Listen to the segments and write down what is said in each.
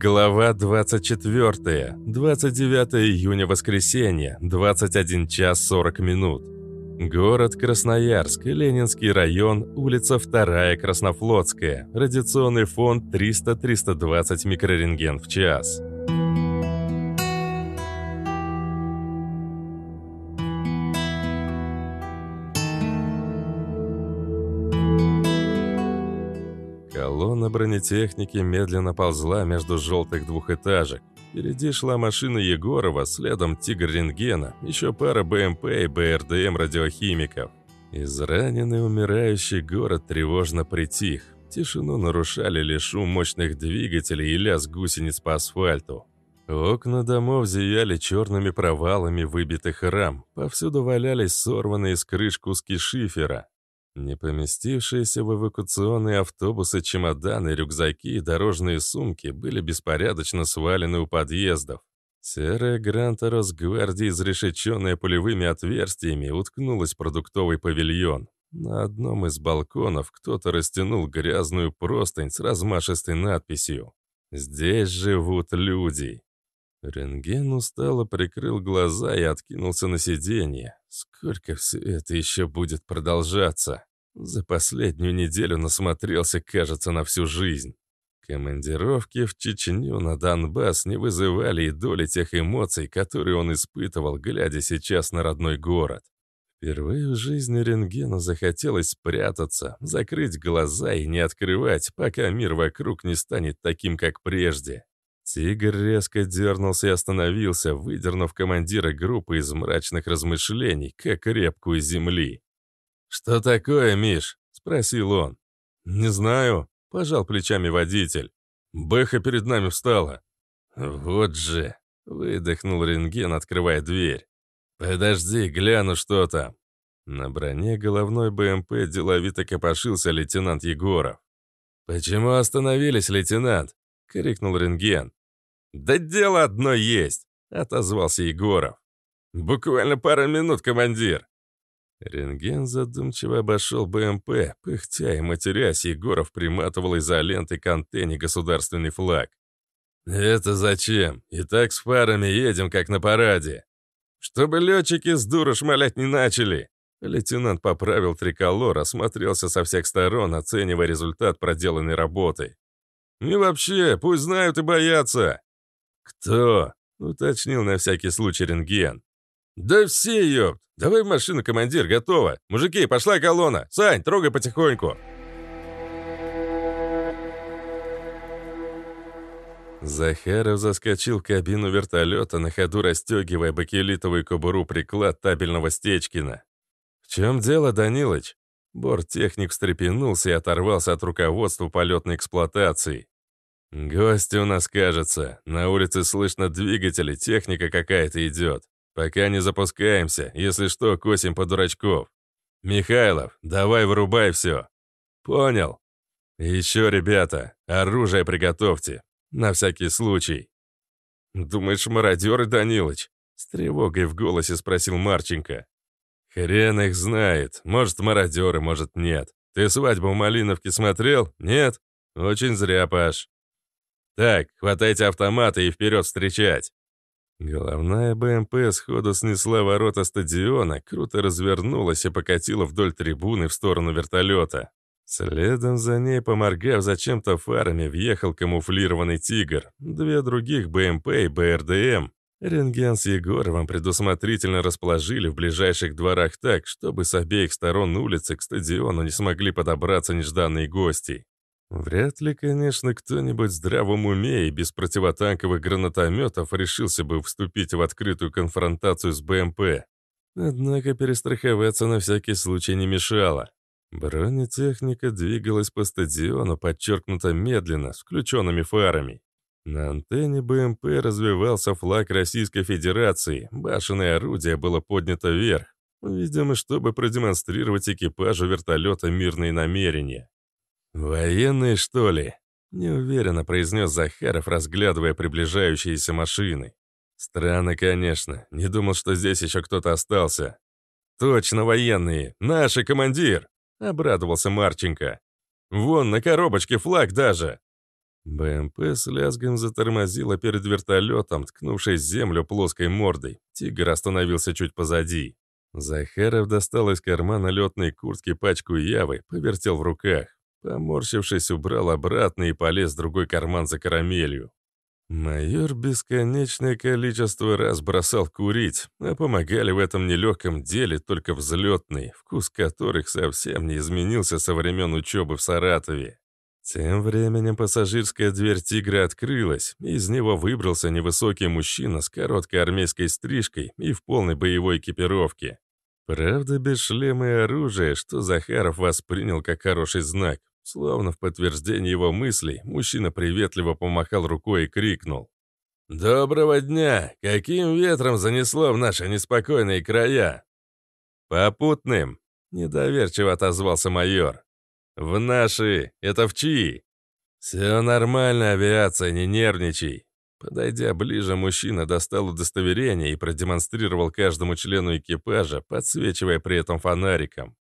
Глава 24. 29 июня, воскресенье, 21 час 40 минут. Город Красноярск, Ленинский район, улица 2 Краснофлотская, радиационный фон 300-320 микрорентген в час. Колонна бронетехники медленно ползла между желтых двухэтажек. Впереди шла машина Егорова, следом «Тигр рентгена», еще пара БМП и БРДМ радиохимиков. Израненный умирающий город тревожно притих. Тишину нарушали лишь шум мощных двигателей и лязг гусениц по асфальту. Окна домов зияли черными провалами выбитых рам. Повсюду валялись сорванные с крыш куски шифера. Не поместившиеся в эвакуационные автобусы чемоданы, рюкзаки и дорожные сумки были беспорядочно свалены у подъездов. Серая гранта Росгвардии, изрешеченная пулевыми отверстиями, уткнулась в продуктовый павильон. На одном из балконов кто-то растянул грязную простынь с размашистой надписью «Здесь живут люди». Рентген устало прикрыл глаза и откинулся на сиденье. Сколько все это еще будет продолжаться? За последнюю неделю насмотрелся, кажется, на всю жизнь. Командировки в Чечню на Донбасс не вызывали и доли тех эмоций, которые он испытывал, глядя сейчас на родной город. Впервые в жизни рентгену захотелось спрятаться, закрыть глаза и не открывать, пока мир вокруг не станет таким, как прежде. Тигр резко дернулся и остановился, выдернув командира группы из мрачных размышлений, как репку из земли. «Что такое, Миш?» — спросил он. «Не знаю», — пожал плечами водитель. «Бэха перед нами встала». «Вот же!» — выдохнул рентген, открывая дверь. «Подожди, гляну, что там». На броне головной БМП деловито копошился лейтенант Егоров. «Почему остановились, лейтенант?» — крикнул рентген. «Да дело одно есть!» — отозвался Егоров. «Буквально пара минут, командир!» Рентген задумчиво обошел БМП, пыхтя и матерясь, Егоров приматывал изолентой к антенне государственный флаг. «Это зачем? И так с фарами едем, как на параде. Чтобы летчики с дуру шмалять не начали!» Лейтенант поправил триколор, осмотрелся со всех сторон, оценивая результат проделанной работы. «И вообще, пусть знают и боятся!» «Кто?» — уточнил на всякий случай рентген. «Да все, ёпт! Давай в машину, командир, готово! Мужики, пошла колонна! Сань, трогай потихоньку!» Захаров заскочил в кабину вертолета, на ходу расстегивая бакелитовую кобуру приклад табельного Стечкина. «В чем дело, Данилыч?» Борттехник встрепенулся и оторвался от руководства полетной эксплуатации. «Гости у нас, кажется. На улице слышно двигатели, техника какая-то идет. Пока не запускаемся, если что, косим по дурачков. Михайлов, давай вырубай все». «Понял. еще, ребята, оружие приготовьте. На всякий случай». «Думаешь, мародеры, Данилыч?» С тревогой в голосе спросил Марченко. «Хрен их знает. Может, мародеры, может, нет. Ты свадьбу в Малиновке смотрел? Нет? Очень зря, Паш. «Так, хватайте автоматы и вперед встречать!» Головная БМП сходу снесла ворота стадиона, круто развернулась и покатила вдоль трибуны в сторону вертолета. Следом за ней, поморгав зачем-то фарами, въехал камуфлированный «Тигр». Две других БМП и БРДМ. Рентген с Егоровым предусмотрительно расположили в ближайших дворах так, чтобы с обеих сторон улицы к стадиону не смогли подобраться нежданные гости. Вряд ли, конечно, кто-нибудь в здравом уме и без противотанковых гранатометов решился бы вступить в открытую конфронтацию с БМП. Однако перестраховаться на всякий случай не мешало. Бронетехника двигалась по стадиону подчеркнуто медленно, с включенными фарами. На антенне БМП развивался флаг Российской Федерации, башенное орудие было поднято вверх, видимо, чтобы продемонстрировать экипажу вертолета мирные намерения. «Военные, что ли?» — неуверенно произнес Захаров, разглядывая приближающиеся машины. «Странно, конечно. Не думал, что здесь еще кто-то остался». «Точно военные! Наши, командир!» — обрадовался Марченко. «Вон, на коробочке флаг даже!» БМП с лязгом затормозила перед вертолетом, ткнувшись землю плоской мордой. Тигр остановился чуть позади. Захаров достал из кармана летной куртки пачку явы, повертел в руках. Поморщившись, убрал обратно и полез в другой карман за карамелью. Майор бесконечное количество раз бросал курить, а помогали в этом нелегком деле только взлетный, вкус которых совсем не изменился со времен учебы в Саратове. Тем временем пассажирская дверь «Тигра» открылась, из него выбрался невысокий мужчина с короткой армейской стрижкой и в полной боевой экипировке. Правда, без шлема и оружия, что Захаров воспринял как хороший знак. Словно в подтверждение его мыслей, мужчина приветливо помахал рукой и крикнул. «Доброго дня! Каким ветром занесло в наши неспокойные края?» «Попутным!» — недоверчиво отозвался майор. «В наши! Это в чьи?» «Все нормально, авиация, не нервничай!» Подойдя ближе, мужчина достал удостоверение и продемонстрировал каждому члену экипажа, подсвечивая при этом фонариком.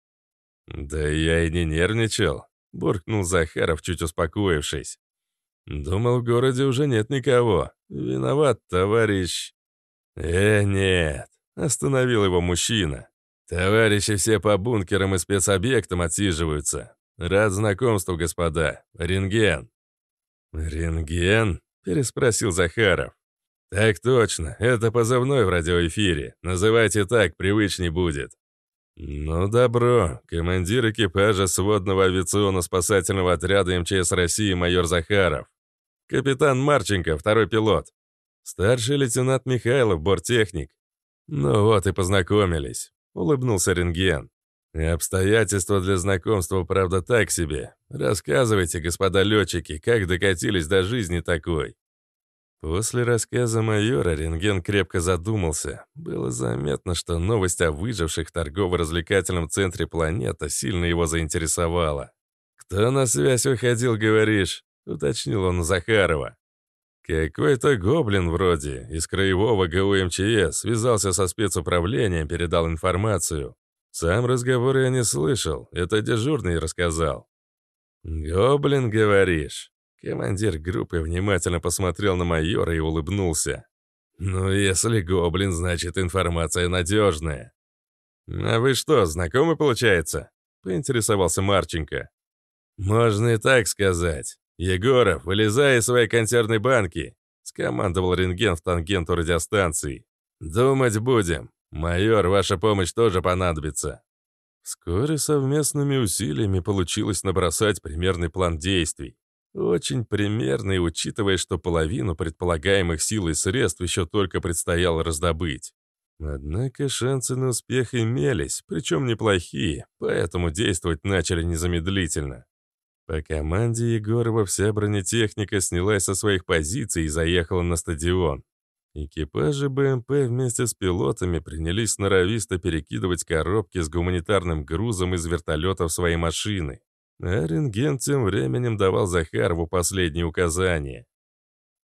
«Да я и не нервничал», — буркнул Захаров, чуть успокоившись. «Думал, в городе уже нет никого. Виноват, товарищ...» «Э, нет», — остановил его мужчина. «Товарищи все по бункерам и спецобъектам отсиживаются. «Рад знакомству, господа. Рентген». «Рентген?» — переспросил Захаров. «Так точно. Это позывной в радиоэфире. Называйте так, привычней будет». «Ну, добро. Командир экипажа сводного авиационно-спасательного отряда МЧС России майор Захаров. Капитан Марченко, второй пилот. Старший лейтенант Михайлов, борттехник. Ну вот и познакомились», — улыбнулся рентген. И обстоятельства для знакомства, правда, так себе. Рассказывайте, господа летчики, как докатились до жизни такой. После рассказа майора рентген крепко задумался. Было заметно, что новость о выживших в торгово-развлекательном центре планета сильно его заинтересовала. «Кто на связь выходил, говоришь?» — уточнил он Захарова. «Какой-то гоблин вроде, из краевого ГУ МЧС, связался со спецуправлением, передал информацию. Сам разговор я не слышал, это дежурный рассказал. «Гоблин, говоришь?» Командир группы внимательно посмотрел на майора и улыбнулся. «Ну, если гоблин, значит информация надежная». «А вы что, знакомы, получается?» — поинтересовался Марченко. «Можно и так сказать. Егоров, вылезай из своей консервной банки!» — скомандовал рентген в тангенту радиостанции. «Думать будем. «Майор, ваша помощь тоже понадобится». Вскоре совместными усилиями получилось набросать примерный план действий. Очень примерный, учитывая, что половину предполагаемых сил и средств еще только предстояло раздобыть. Однако шансы на успех имелись, причем неплохие, поэтому действовать начали незамедлительно. По команде Егорова вся бронетехника снялась со своих позиций и заехала на стадион. Экипажи БМП вместе с пилотами принялись сноровисто перекидывать коробки с гуманитарным грузом из вертолета в свои машины. А рентген тем временем давал Захарову последние указания.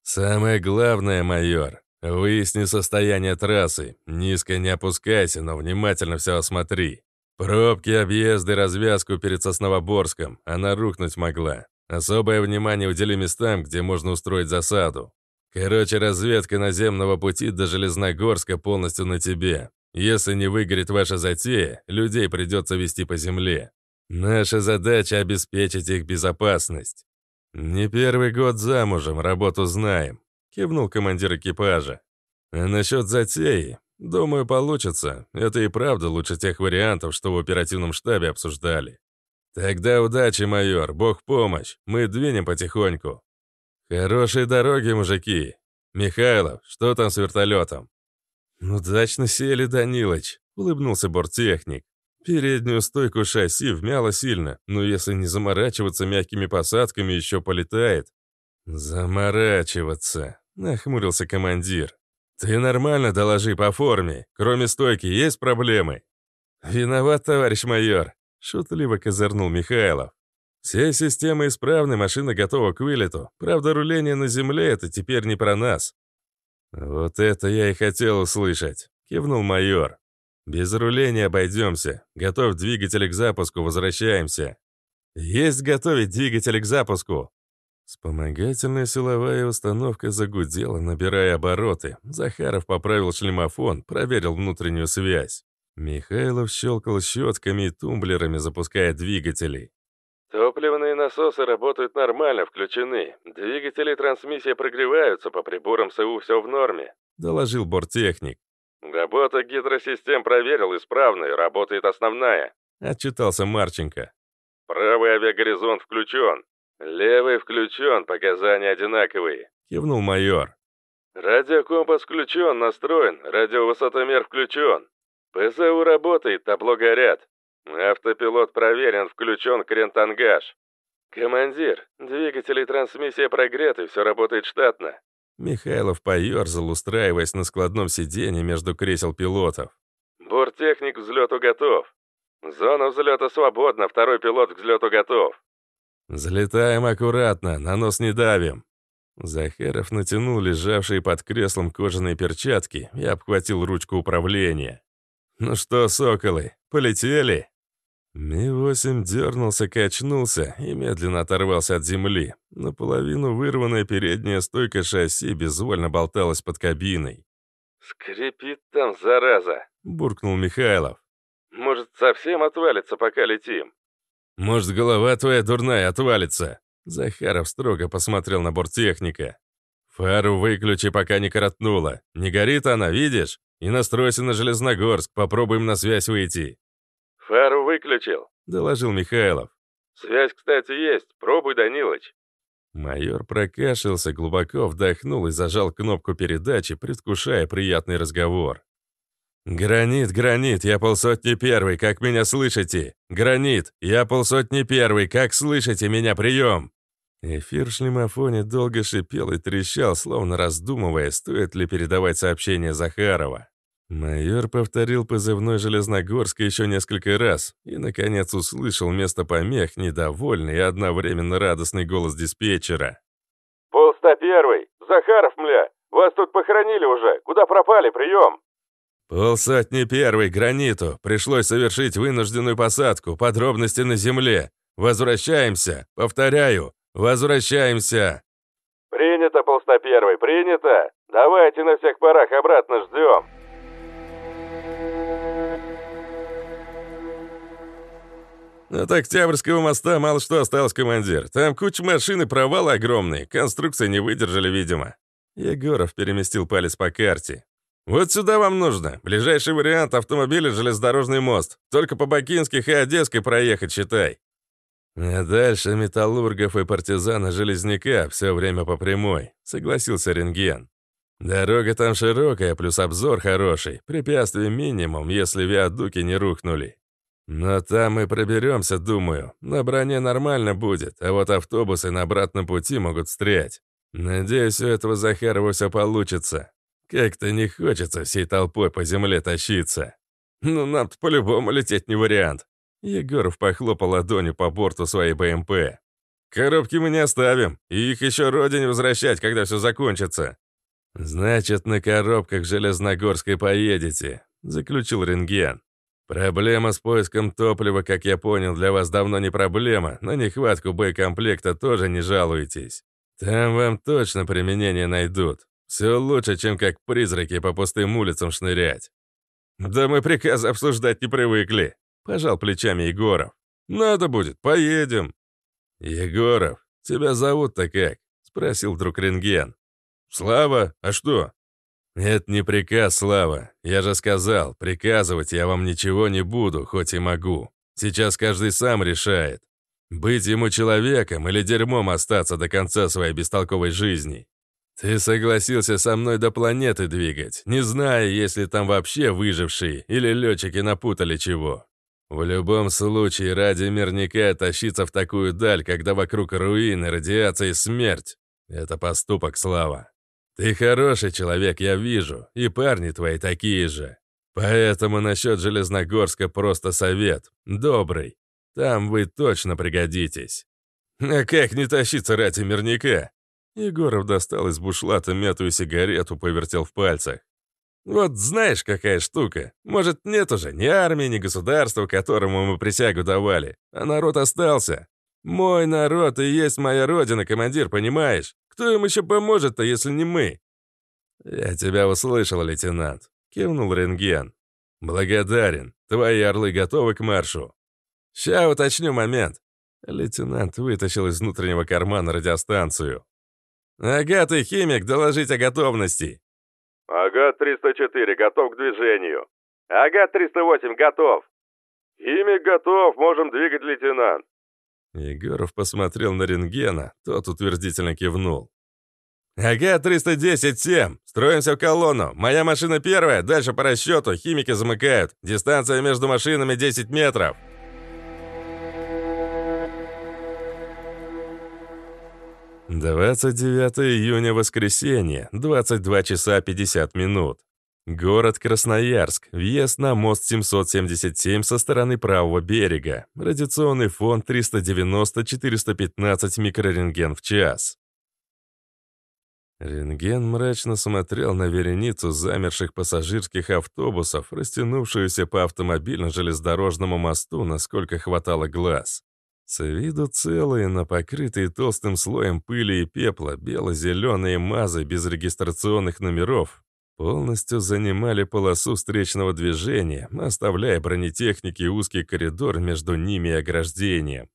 «Самое главное, майор, выясни состояние трассы. Низко не опускайся, но внимательно все осмотри. Пробки, объезды, развязку перед Сосновоборском. Она рухнуть могла. Особое внимание удели местам, где можно устроить засаду. Короче, разведка наземного пути до Железногорска полностью на тебе. Если не выгорит ваша затея, людей придется вести по земле. Наша задача — обеспечить их безопасность. Не первый год замужем, работу знаем», — кивнул командир экипажа. «А насчет затеи, думаю, получится. Это и правда лучше тех вариантов, что в оперативном штабе обсуждали. Тогда удачи, майор, бог помощь, мы двинем потихоньку». «Хорошие дороги, мужики! Михайлов, что там с вертолетом?» «Удачно сели, Данилыч», — улыбнулся борттехник. «Переднюю стойку шасси вмяло сильно, но если не заморачиваться мягкими посадками, еще полетает». «Заморачиваться», — нахмурился командир. «Ты нормально доложи по форме. Кроме стойки есть проблемы?» «Виноват, товарищ майор», — шутливо козырнул Михайлов. Все системы исправны, машина готова к вылету. Правда, руление на земле — это теперь не про нас». «Вот это я и хотел услышать», — кивнул майор. «Без руления обойдемся. Готов двигатель к запуску, возвращаемся». «Есть готовить двигатель к запуску!» Вспомогательная силовая установка загудела, набирая обороты. Захаров поправил шлемофон, проверил внутреннюю связь. Михайлов щелкал щетками и тумблерами, запуская двигатели. «Топливные насосы работают нормально, включены. Двигатели и трансмиссия прогреваются, по приборам СУ все в норме», — доложил борттехник. «Работа гидросистем проверил, исправная, работает основная», — отчитался Марченко. «Правый авиагоризонт включен. «Левый включен, показания одинаковые», — кивнул майор. «Радиокомпас включен, настроен, радиовысотомер включен. ПЗУ работает, табло горят. Автопилот проверен, включен крентангаж. Командир, двигатели и трансмиссия прогреты, все работает штатно». Михайлов поерзал, устраиваясь на складном сиденье между кресел пилотов. «Борттехник к взлету готов. Зона взлета свободна, второй пилот к взлету готов. «Взлетаем аккуратно, на нос не давим». Захаров натянул лежавшие под креслом кожаные перчатки и обхватил ручку управления. «Ну что, соколы, полетели?» Ми-8 дернулся, качнулся и медленно оторвался от земли. Наполовину вырванная передняя стойка шасси безвольно болталась под кабиной. «Скрипит там, зараза!» — буркнул Михайлов. «Может, совсем отвалится, пока летим?» «Может, голова твоя дурная отвалится?» Захаров строго посмотрел на борттехника. «Фару выключи, пока не коротнула. Не горит она, видишь? И настройся на Железногорск, попробуем на связь выйти». «Фару выключил», — доложил Михайлов. «Связь, кстати, есть. Пробуй, Данилыч». Майор прокашлялся, глубоко вдохнул и зажал кнопку передачи, предвкушая приятный разговор. «Гранит, гранит, я полсотни первый, как меня слышите? Гранит, я полсотни первый, как слышите меня, прием!» Эфир в шлемофоне долго шипел и трещал, словно раздумывая, стоит ли передавать сообщение Захарова. Майор повторил позывной Железногорска еще несколько раз и, наконец, услышал вместо помех недовольный и одновременно радостный голос диспетчера. «Полста первый! Захаров, мля! Вас тут похоронили уже! Куда пропали? Прием!» «Полсотни первый, граниту. Пришлось совершить вынужденную посадку. Подробности на земле. Возвращаемся. Повторяю, возвращаемся». «Принято, полста первый, принято. Давайте на всех парах обратно ждем». От Октябрьского моста мало что осталось, командир. Там куча машин и провалы огромные. Конструкции не выдержали, видимо. Егоров переместил палец по карте. «Вот сюда вам нужно. Ближайший вариант автомобиля — железнодорожный мост. Только по Бакинских и Одесской проехать, считай». «А дальше металлургов и партизана Железняка все время по прямой», — согласился рентген. «Дорога там широкая, плюс обзор хороший. Препятствий минимум, если виадуки не рухнули. Но там мы проберемся, думаю. На броне нормально будет, а вот автобусы на обратном пути могут встрять. Надеюсь, у этого Захарова все получится. Как-то не хочется всей толпой по земле тащиться. Ну, нам-то по-любому лететь не вариант. Егоров похлопал ладонью по борту своей БМП. Коробки мы не оставим, и их еще родине возвращать, когда все закончится. Значит, на коробках Железногорской поедете, заключил рентген. Проблема с поиском топлива, как я понял, для вас давно не проблема, на нехватку боекомплекта тоже не жалуетесь. Там вам точно применение найдут. Все лучше, чем как призраки по пустым улицам шнырять. Да мы приказы обсуждать не привыкли, пожал плечами Егоров. Надо будет, поедем. Егоров, тебя зовут-то как? Спросил вдруг рентген. Слава, а что? Это не приказ, Слава. Я же сказал, приказывать я вам ничего не буду, хоть и могу. Сейчас каждый сам решает. Быть ему человеком или дерьмом остаться до конца своей бестолковой жизни. «Ты согласился со мной до планеты двигать, не зная, есть ли там вообще выжившие или летчики напутали чего. В любом случае, ради мирника тащиться в такую даль, когда вокруг руины, радиация и смерть — это поступок, Слава. Ты хороший человек, я вижу, и парни твои такие же. Поэтому насчет Железногорска просто совет. Добрый. Там вы точно пригодитесь. А как не тащиться ради мирника? Егоров достал из бушлата мятую сигарету, повертел в пальцах. «Вот знаешь, какая штука. Может, нет уже ни армии, ни государства, которому мы присягу давали, а народ остался. Мой народ и есть моя родина, командир, понимаешь? Кто им еще поможет-то, если не мы?» «Я тебя услышал, лейтенант», — кивнул рентген. «Благодарен. Твои орлы готовы к маршу?» «Ща уточню момент». Лейтенант вытащил из внутреннего кармана радиостанцию. «Ага, ты химик, доложить о готовности». «Ага, 304, готов к движению». «Ага, 308, готов». «Химик готов, можем двигать, лейтенант». Егоров посмотрел на рентгена, тот утвердительно кивнул. «Ага, 310-7. Строимся в колонну. Моя машина первая, дальше по расчету, химики замыкают. Дистанция между машинами 10 метров». «29 июня, воскресенье, 22 часа 50 минут. Город Красноярск. Въезд на мост 777 со стороны правого берега. Радиационный фон 390-415 микрорентген в час. Рентген мрачно смотрел на вереницу замерших пассажирских автобусов, растянувшуюся по автомобильно-железнодорожному мосту, насколько хватало глаз. С виду целые, но покрытые толстым слоем пыли и пепла, бело-зеленые мазы без регистрационных номеров полностью занимали полосу встречного движения, оставляя бронетехники узкий коридор между ними и ограждением.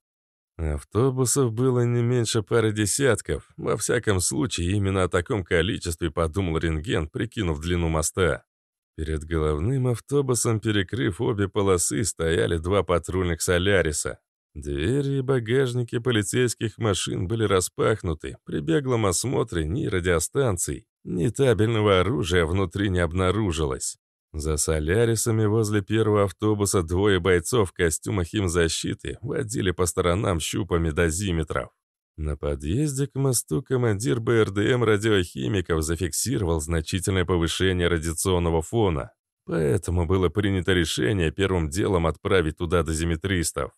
Автобусов было не меньше пары десятков. Во всяком случае, именно о таком количестве подумал рентген, прикинув длину моста. Перед головным автобусом, перекрыв обе полосы, стояли два патрульных «Соляриса». Двери и багажники полицейских машин были распахнуты. При беглом осмотре ни радиостанций, ни табельного оружия внутри не обнаружилось. За солярисами возле первого автобуса двое бойцов в костюмах химзащиты водили по сторонам щупами дозиметров. На подъезде к мосту командир БРДМ радиохимиков зафиксировал значительное повышение радиационного фона, поэтому было принято решение первым делом отправить туда дозиметристов.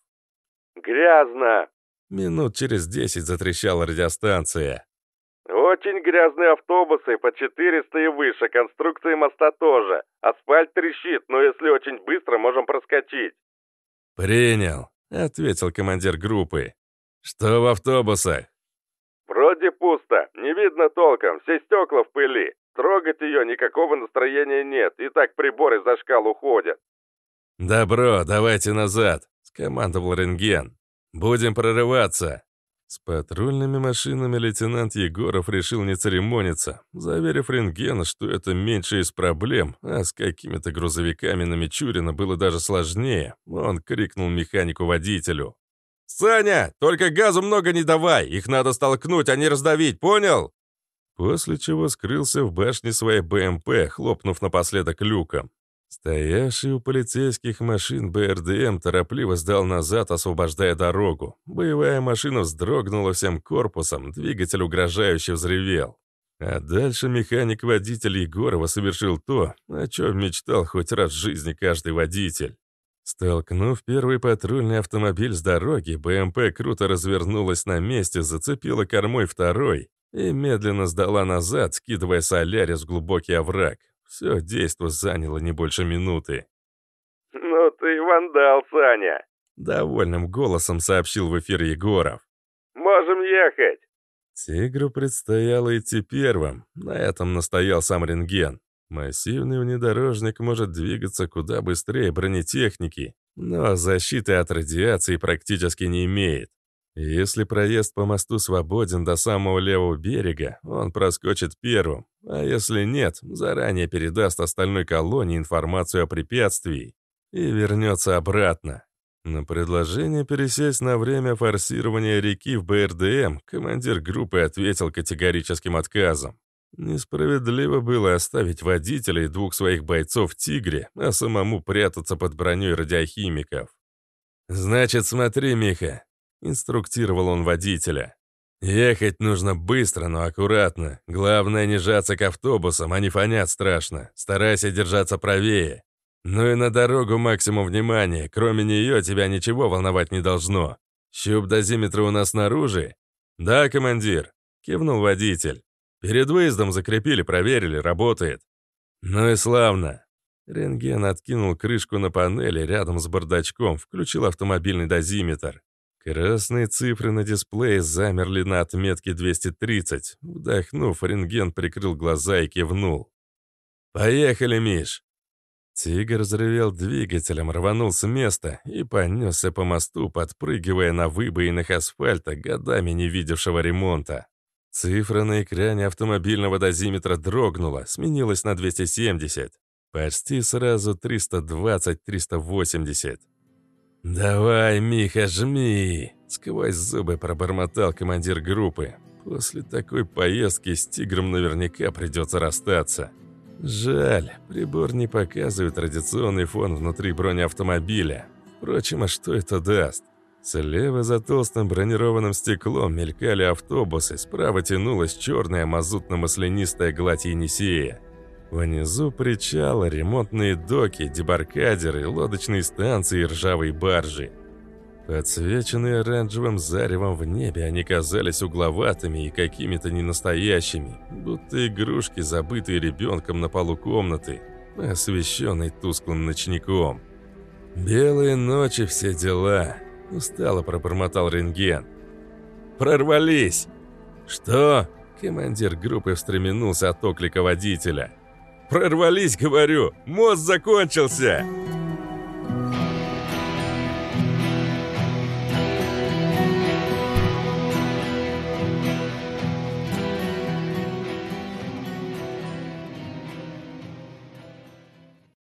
«Грязно!» Минут через десять затрещала радиостанция. Очень грязные автобусы, по 400 и выше, конструкции моста тоже. Асфальт трещит, но если очень быстро, можем проскочить. «Принял», — ответил командир группы. «Что в автобусах?» «Вроде пусто, не видно толком, все стекла в пыли. Трогать ее никакого настроения нет, и так приборы за шкал уходят». «Добро, давайте назад», — скомандовал рентген. «Будем прорываться». С патрульными машинами лейтенант Егоров решил не церемониться, заверив рентгена, что это меньше из проблем, а с какими-то грузовиками на Мичурина было даже сложнее. Он крикнул механику-водителю. «Саня, только газу много не давай, их надо столкнуть, а не раздавить, понял?» После чего скрылся в башне своей БМП, хлопнув напоследок люком. Стоявший у полицейских машин БРДМ торопливо сдал назад, освобождая дорогу. Боевая машина вздрогнула всем корпусом, двигатель угрожающе взревел. А дальше механик-водитель Егорова совершил то, о чем мечтал хоть раз в жизни каждый водитель. Столкнув первый патрульный автомобиль с дороги, БМП круто развернулась на месте, зацепила кормой второй и медленно сдала назад, скидывая солярис в глубокий овраг. Все действо заняло не больше минуты. «Ну ты вандал, Саня!» Довольным голосом сообщил в эфир Егоров. «Можем ехать!» Тигру предстояло идти первым. На этом настоял сам рентген. Массивный внедорожник может двигаться куда быстрее бронетехники, но защиты от радиации практически не имеет. Если проезд по мосту свободен до самого левого берега, он проскочит первым, а если нет, заранее передаст остальной колонии информацию о препятствии и вернется обратно. На предложение пересесть на время форсирования реки в БРДМ командир группы ответил категорическим отказом. Несправедливо было оставить водителя и двух своих бойцов в «Тигре», а самому прятаться под броней радиохимиков. «Значит, смотри, Миха, инструктировал он водителя. «Ехать нужно быстро, но аккуратно. Главное не жаться к автобусам, они фонят страшно. Старайся держаться правее. Ну и на дорогу максимум внимания. Кроме нее тебя ничего волновать не должно. Щуп дозиметра у нас снаружи?» «Да, командир», — кивнул водитель. «Перед выездом закрепили, проверили, работает». «Ну и славно». Рентген откинул крышку на панели рядом с бардачком, включил автомобильный дозиметр. Красные цифры на дисплее замерли на отметке 230. Вдохнув, рентген прикрыл глаза и кивнул. «Поехали, Миш!» Тигр взревел двигателем, рванул с места и понесся по мосту, подпрыгивая на выбоинах асфальта, годами не видевшего ремонта. Цифра на экране автомобильного дозиметра дрогнула, сменилась на 270. Почти сразу 320-380. «Давай, Миха, жми!» — сквозь зубы пробормотал командир группы. «После такой поездки с тигром наверняка придется расстаться». Жаль, прибор не показывает традиционный фон внутри бронеавтомобиля. Впрочем, а что это даст? Слева за толстым бронированным стеклом мелькали автобусы, справа тянулась черная мазутно-маслянистая гладь Енисея. Внизу причалы, ремонтные доки, дебаркадеры, лодочные станции и ржавые баржи. Подсвеченные оранжевым заревом в небе, они казались угловатыми и какими-то ненастоящими, будто игрушки, забытые ребенком на полу комнаты, освещенной тусклым ночником. «Белые ночи, все дела», — устало пробормотал рентген. «Прорвались!» «Что?» — командир группы встряменулся от оклика водителя. Прорвались, говорю! Мост закончился!»